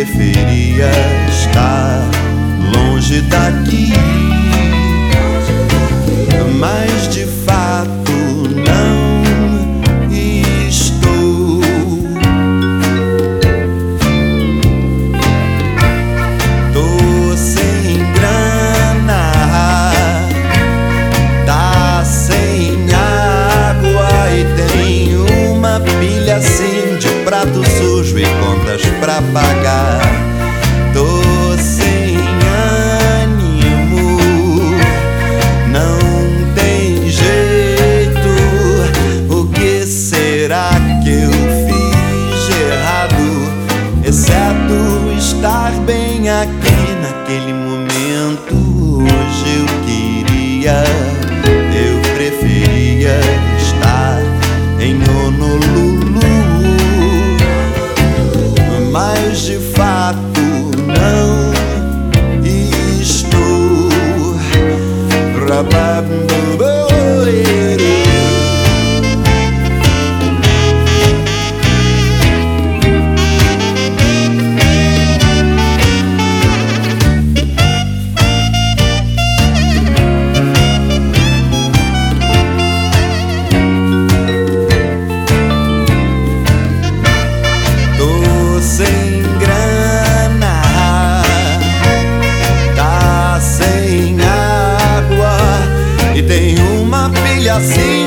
preferia estar longe daqui. Mas de fato não estou. Tô sem grana. Tá sem água e tem uma pilha assim de prato sujo e contas pra pagar. Tô sem ânimo, não tem jeito. O que será que eu fiz errado? Exceto estar bem aqui naquele momento. Hoje eu queria, eu preferia estar em Honolulu. así.